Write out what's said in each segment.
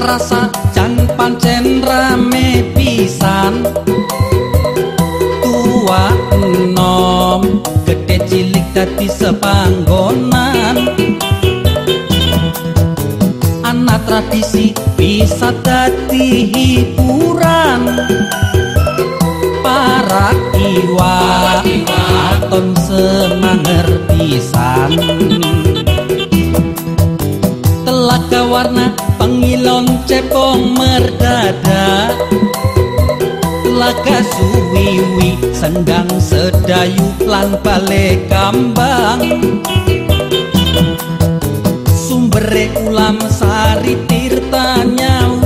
rasa jan pancen rame pisan. Tua enom gede cilik dadi sepanggonan. Anak tradisi bisa dadi hiburan. Para iwa, iwa. aton senang ngerti san telaga warna pengilon cepong merdada. Telaga suwiwi sendang sedayu lan bale kambang. Sumbere ulam sari tirtanya wiji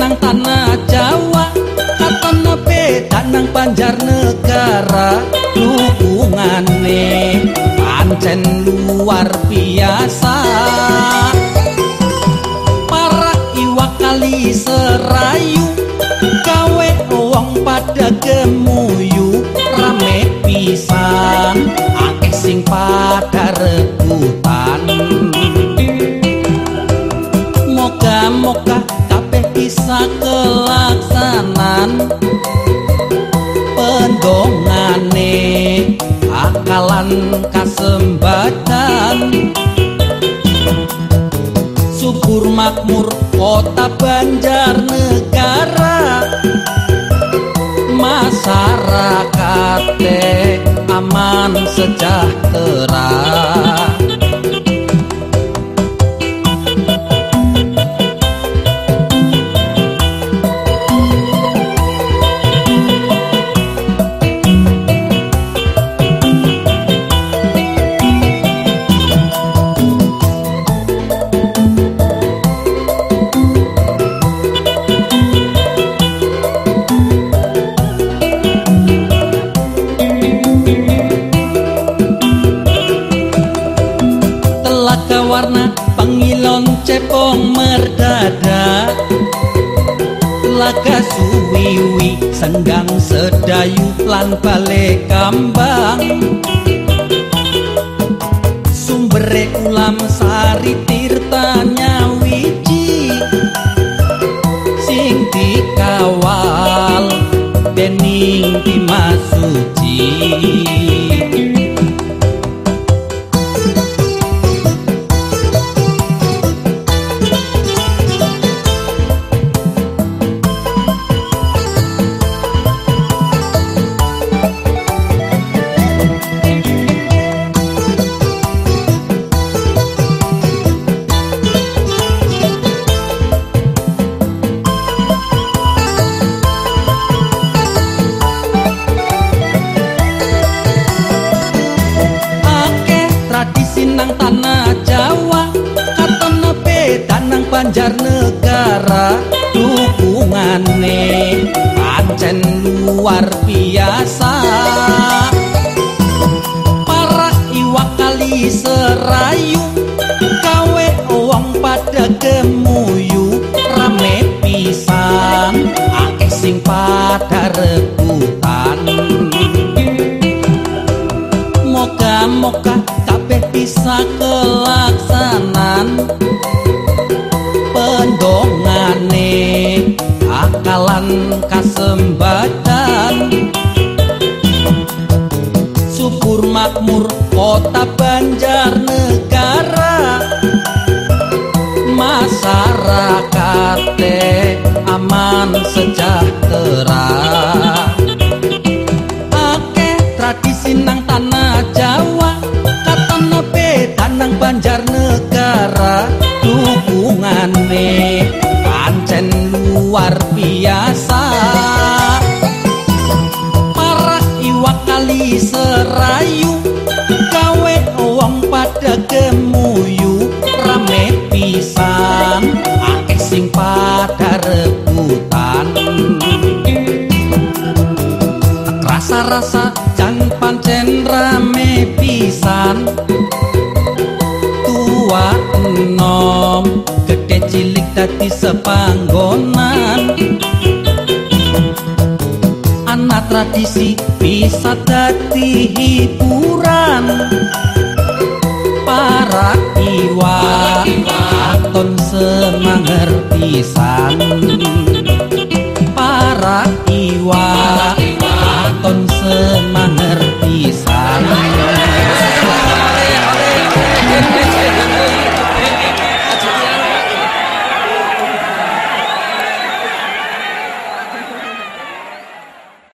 nang tanah Jawa katon beda nang Banjar negara. Hubungane pancen luar biasa kota Banjar negara Masyarakat aman sejahtera warna pengilon cepong merdada. Telaga suwiwi senggang sedayu lan bale kambang. Sumbere ulam sari tirtanya wiji sing dikawal dening dimasuci beda nang Banjar negara hubungane pancen luar biasa. Para iwak kali serayu gawe wong pada gemuyu rame pisan akeh sing pada rebutan. Moga-moga kabeh bisa kelaksanan akalan kasembadan Subur makmur kota Banjar negara. Masyarakat aman sejahtera biasa. Marah iwak kali serayu gawe wong pada gemuyu rame pisan akeh sing pada rebutan. Rasa-rasa jan pancen rame pisan tua nom gede cilik tadi sepanggonan. tradisi bisa dadi hiburan para iwa, iwa. aton semangat pisan.